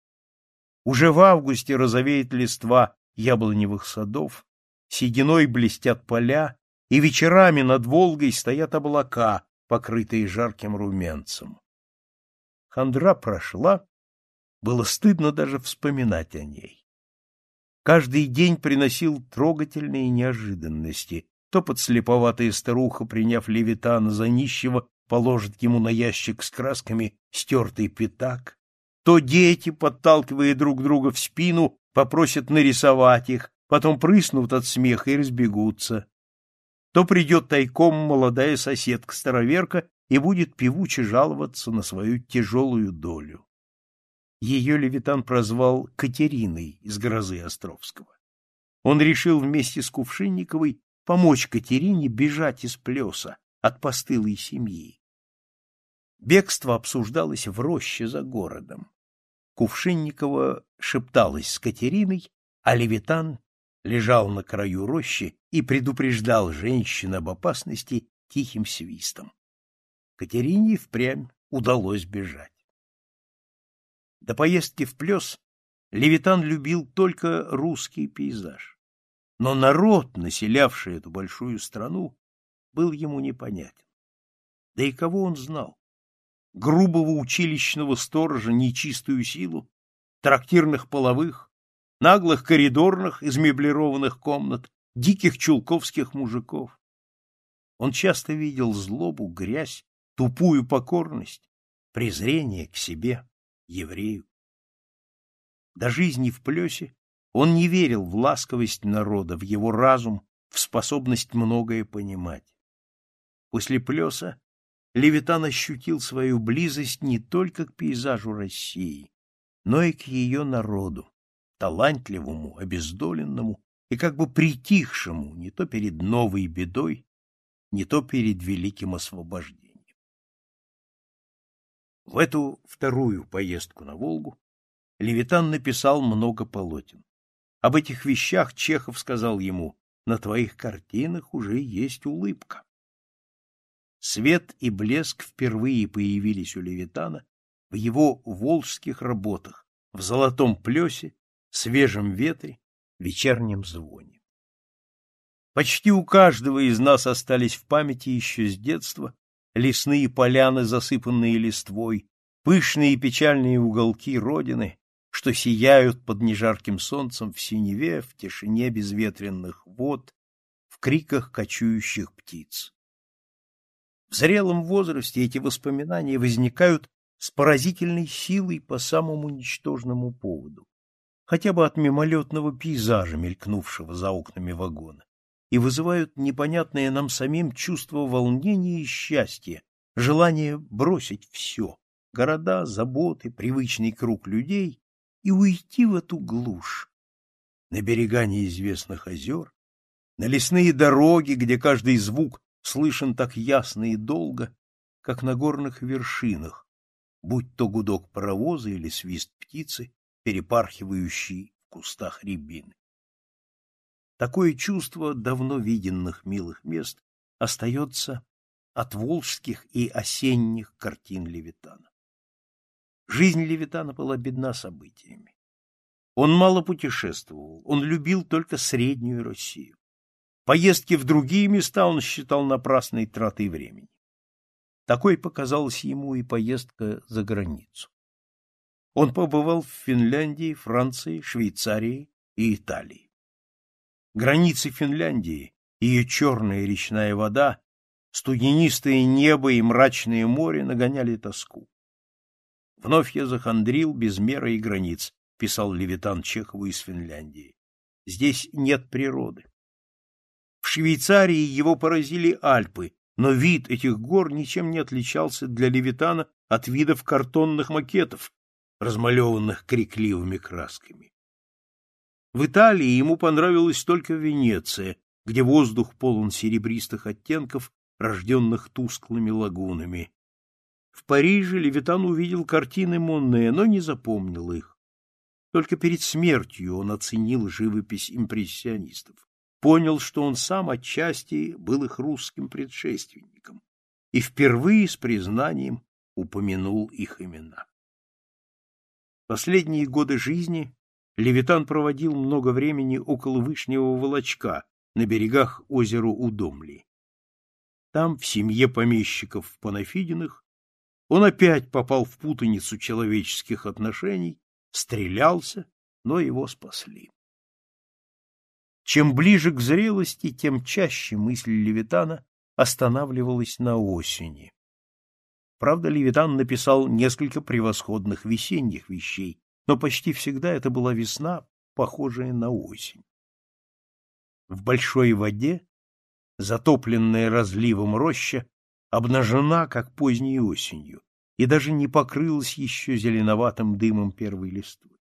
Уже в августе розовеет листва яблоневых садов, сединой блестят поля, и вечерами над Волгой стоят облака, покрытые жарким румянцем. Хандра прошла, было стыдно даже вспоминать о ней. Каждый день приносил трогательные неожиданности. То подслеповатая старуха, приняв левитана за нищего, положит ему на ящик с красками стертый пятак, то дети, подталкивая друг друга в спину, попросят нарисовать их, потом прыснут от смеха и разбегутся то придет тайком молодая соседка-староверка и будет певуче жаловаться на свою тяжелую долю. Ее Левитан прозвал Катериной из «Грозы Островского». Он решил вместе с Кувшинниковой помочь Катерине бежать из плеса от постылой семьи. Бегство обсуждалось в роще за городом. Кувшинникова шепталась с Катериной, а Левитан лежал на краю рощи и предупреждал женщин об опасности тихим свистом. Катерине впрямь удалось бежать. До поездки в Плес Левитан любил только русский пейзаж. Но народ, населявший эту большую страну, был ему непонятен. Да и кого он знал? Грубого училищного сторожа нечистую силу, трактирных половых, наглых коридорных из меблированных комнат, диких чулковских мужиков. Он часто видел злобу, грязь, тупую покорность, презрение к себе, еврею. До жизни в плесе он не верил в ласковость народа, в его разум, в способность многое понимать. После плеса Левитан ощутил свою близость не только к пейзажу России, но и к ее народу, талантливому, обездоленному и как бы притихшему не то перед новой бедой, не то перед великим освобождением. В эту вторую поездку на Волгу Левитан написал много полотен. Об этих вещах Чехов сказал ему «На твоих картинах уже есть улыбка». Свет и блеск впервые появились у Левитана в его волжских работах, в «Золотом плесе» свежем ветре, вечернем звоне. Почти у каждого из нас остались в памяти еще с детства лесные поляны, засыпанные листвой, пышные и печальные уголки родины, что сияют под нежарким солнцем в синеве, в тишине безветренных вод, в криках кочующих птиц. В зрелом возрасте эти воспоминания возникают с поразительной силой по самому ничтожному поводу хотя бы от мимолетного пейзажа, мелькнувшего за окнами вагона, и вызывают непонятное нам самим чувство волнения и счастья, желание бросить все — города, заботы, привычный круг людей — и уйти в эту глушь, на берега неизвестных озер, на лесные дороги, где каждый звук слышен так ясно и долго, как на горных вершинах, будь то гудок паровоза или свист птицы, перепархивающей в кустах рябины. Такое чувство давно виденных милых мест остается от волжских и осенних картин Левитана. Жизнь Левитана была бедна событиями. Он мало путешествовал, он любил только Среднюю Россию. Поездки в другие места он считал напрасной тратой времени. Такой показалась ему и поездка за границу. Он побывал в Финляндии, Франции, Швейцарии и Италии. Границы Финляндии, ее черная речная вода, студенистое небо и мрачное море нагоняли тоску. Вновь я захандрил без меры и границ, писал Левитан Чехову из Финляндии. Здесь нет природы. В Швейцарии его поразили Альпы, но вид этих гор ничем не отличался для Левитана от видов картонных макетов, размалеванных крикливыми красками. В Италии ему понравилась только Венеция, где воздух полон серебристых оттенков, рожденных тусклыми лагунами. В Париже Левитан увидел картины Моне, но не запомнил их. Только перед смертью он оценил живопись импрессионистов. Понял, что он сам отчасти был их русским предшественником и впервые с признанием упомянул их имена. Последние годы жизни Левитан проводил много времени около Вышнего Волочка на берегах озера Удомли. Там, в семье помещиков Панафидиных, он опять попал в путаницу человеческих отношений, стрелялся, но его спасли. Чем ближе к зрелости, тем чаще мысль Левитана останавливалась на осени. Правда, Левитан написал несколько превосходных весенних вещей, но почти всегда это была весна, похожая на осень. В большой воде, затопленная разливом роща, обнажена, как поздней осенью, и даже не покрылась еще зеленоватым дымом первой листвы.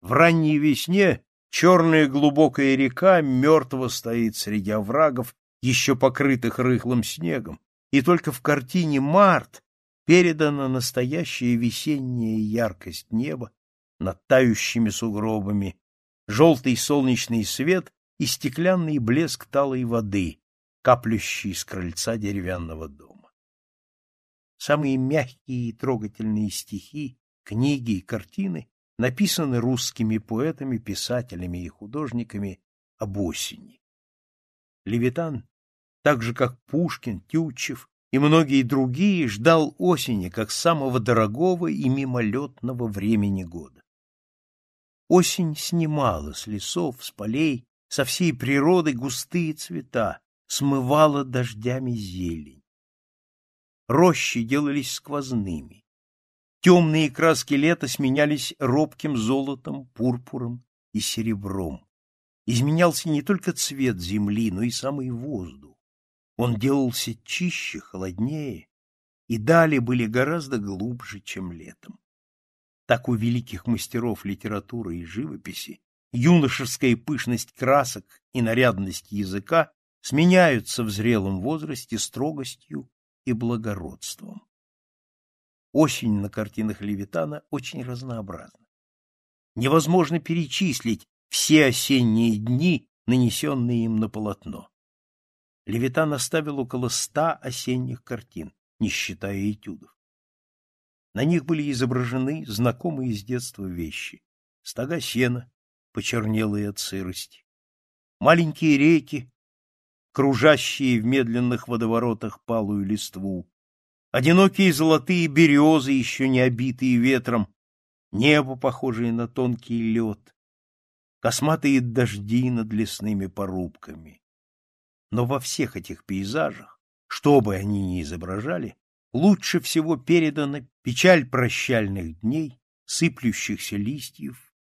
В ранней весне черная глубокая река мертво стоит среди оврагов, еще покрытых рыхлым снегом, и только в картине «Март» передана настоящая весенняя яркость неба над тающими сугробами, желтый солнечный свет и стеклянный блеск талой воды, каплющий с крыльца деревянного дома. Самые мягкие и трогательные стихи, книги и картины написаны русскими поэтами, писателями и художниками об осени. Левитан так же, как Пушкин, Тютчев и многие другие, ждал осени как самого дорогого и мимолетного времени года. Осень снимала с лесов, с полей, со всей природы густые цвета, смывала дождями зелень. Рощи делались сквозными. Темные краски лета сменялись робким золотом, пурпуром и серебром. Изменялся не только цвет земли, но и самый воздух. Он делался чище, холоднее, и дали были гораздо глубже, чем летом. Так у великих мастеров литературы и живописи юношеская пышность красок и нарядность языка сменяются в зрелом возрасте строгостью и благородством. Осень на картинах Левитана очень разнообразна. Невозможно перечислить все осенние дни, нанесенные им на полотно. Левитан оставил около ста осенних картин, не считая этюдов. На них были изображены знакомые с детства вещи. Стога сена, почернелые от сырости. Маленькие реки, кружащие в медленных водоворотах палую листву. Одинокие золотые березы, еще не обитые ветром. Небо, похожее на тонкий лед. Косматые дожди над лесными порубками но во всех этих пейзажах, что бы они ни изображали, лучше всего передана печаль прощальных дней, сыплющихся листьев,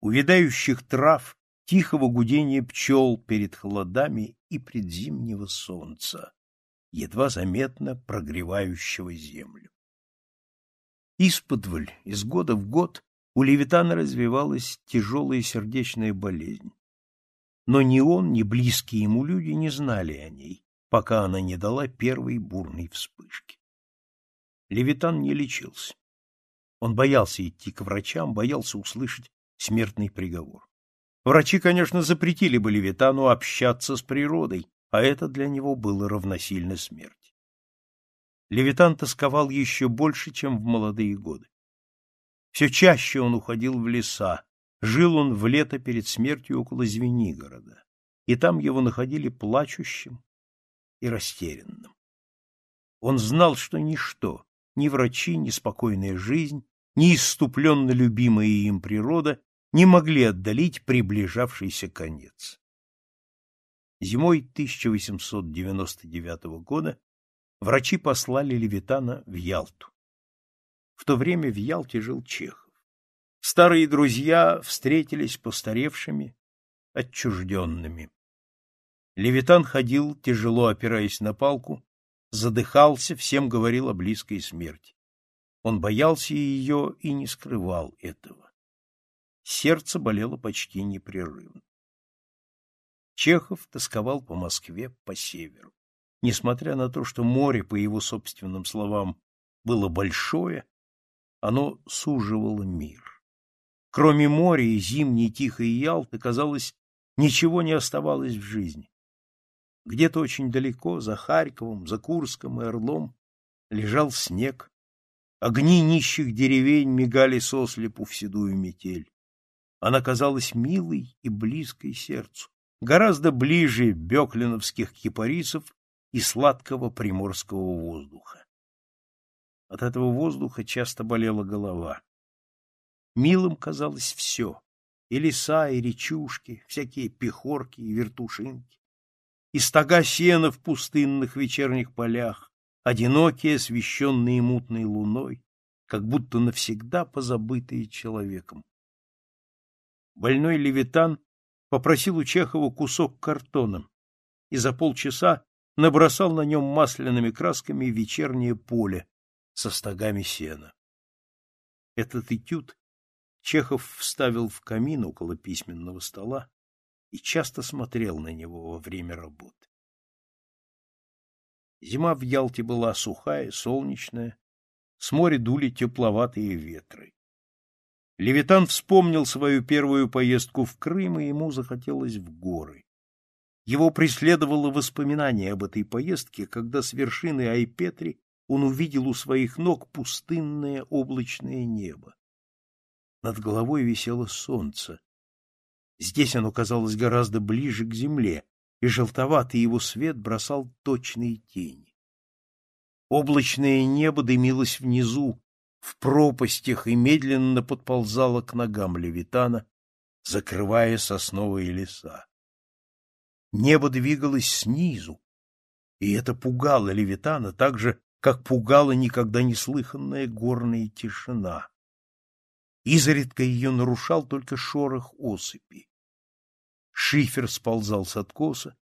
увядающих трав, тихого гудения пчел перед холодами и предзимнего солнца, едва заметно прогревающего землю. Исподволь, из года в год, у Левитана развивалась тяжелая сердечная болезнь, но ни он, ни близкие ему люди не знали о ней, пока она не дала первой бурной вспышки. Левитан не лечился. Он боялся идти к врачам, боялся услышать смертный приговор. Врачи, конечно, запретили бы Левитану общаться с природой, а это для него было равносильно смерти. Левитан тосковал еще больше, чем в молодые годы. Все чаще он уходил в леса, Жил он в лето перед смертью около Звенигорода, и там его находили плачущим и растерянным. Он знал, что ничто, ни врачи, ни спокойная жизнь, ни иступленно любимая им природа не могли отдалить приближавшийся конец. Зимой 1899 года врачи послали Левитана в Ялту. В то время в Ялте жил чех. Старые друзья встретились постаревшими, отчужденными. Левитан ходил, тяжело опираясь на палку, задыхался, всем говорил о близкой смерти. Он боялся ее и не скрывал этого. Сердце болело почти непрерывно. Чехов тосковал по Москве, по северу. Несмотря на то, что море, по его собственным словам, было большое, оно суживало мир. Кроме моря и зимней тихой Ялты, казалось, ничего не оставалось в жизни. Где-то очень далеко, за Харьковом, за Курском и Орлом, лежал снег. Огни нищих деревень мигали сослепу в седую метель. Она казалась милой и близкой сердцу, гораздо ближе беклиновских кипарисов и сладкого приморского воздуха. От этого воздуха часто болела голова. Милым казалось все — и леса, и речушки, всякие пехорки и вертушинки, и стога сена в пустынных вечерних полях, одинокие, освещенные мутной луной, как будто навсегда позабытые человеком. Больной Левитан попросил у Чехова кусок картона и за полчаса набросал на нем масляными красками вечернее поле со стогами сена. Этот этюд Чехов вставил в камин около письменного стола и часто смотрел на него во время работы. Зима в Ялте была сухая, солнечная, с моря дули тепловатые ветры. Левитан вспомнил свою первую поездку в Крым, и ему захотелось в горы. Его преследовало воспоминание об этой поездке, когда с вершины Айпетри он увидел у своих ног пустынное облачное небо над головой висело солнце. Здесь оно казалось гораздо ближе к земле, и желтоватый его свет бросал точные тени. Облачное небо дымилось внизу, в пропастях, и медленно подползало к ногам Левитана, закрывая сосновые леса. Небо двигалось снизу, и это пугало Левитана так же, как пугала никогда не слыханная горная тишина. Изредка ее нарушал только шорох осыпи. Шифер сползал с откоса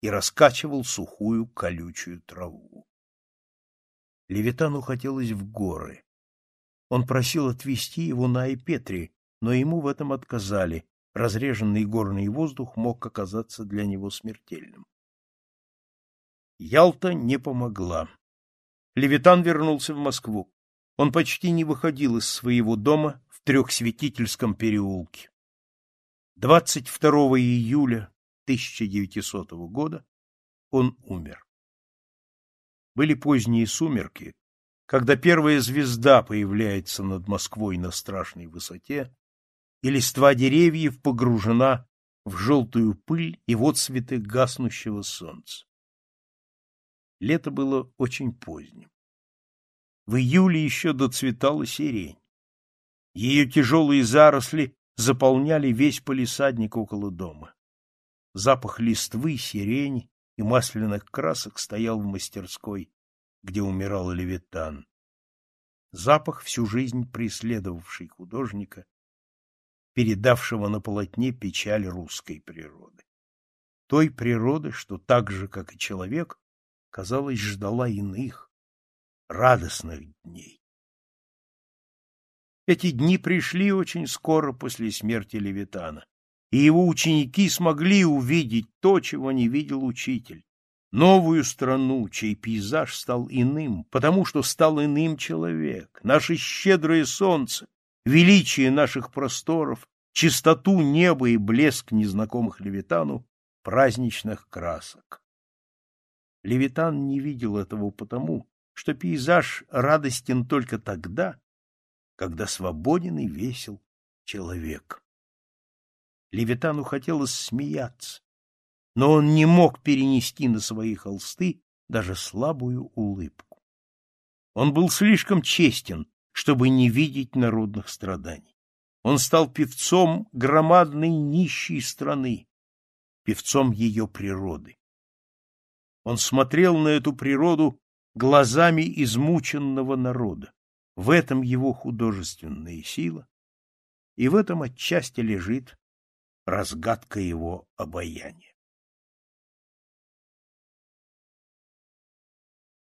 и раскачивал сухую колючую траву. Левитану хотелось в горы. Он просил отвезти его на Айпетри, но ему в этом отказали. Разреженный горный воздух мог оказаться для него смертельным. Ялта не помогла. Левитан вернулся в Москву. Он почти не выходил из своего дома, Трехсвятительском переулке. 22 июля 1900 года он умер. Были поздние сумерки, когда первая звезда появляется над Москвой на страшной высоте, и листва деревьев погружена в желтую пыль и в отсветы гаснущего солнца. Лето было очень поздним. В июле еще доцветала сирень. Ее тяжелые заросли заполняли весь полисадник около дома. Запах листвы, сирени и масляных красок стоял в мастерской, где умирал Левитан. Запах, всю жизнь преследовавший художника, передавшего на полотне печаль русской природы. Той природы, что так же, как и человек, казалось, ждала иных, радостных дней. Эти дни пришли очень скоро после смерти Левитана, и его ученики смогли увидеть то, чего не видел учитель, новую страну, чей пейзаж стал иным, потому что стал иным человек, наше щедрое солнце, величие наших просторов, чистоту неба и блеск незнакомых Левитану праздничных красок. Левитан не видел этого потому, что пейзаж радостен только тогда, когда свободен и весел человек. Левитану хотелось смеяться, но он не мог перенести на свои холсты даже слабую улыбку. Он был слишком честен, чтобы не видеть народных страданий. Он стал певцом громадной нищей страны, певцом ее природы. Он смотрел на эту природу глазами измученного народа. В этом его художественная сила, и в этом отчасти лежит разгадка его обаяния.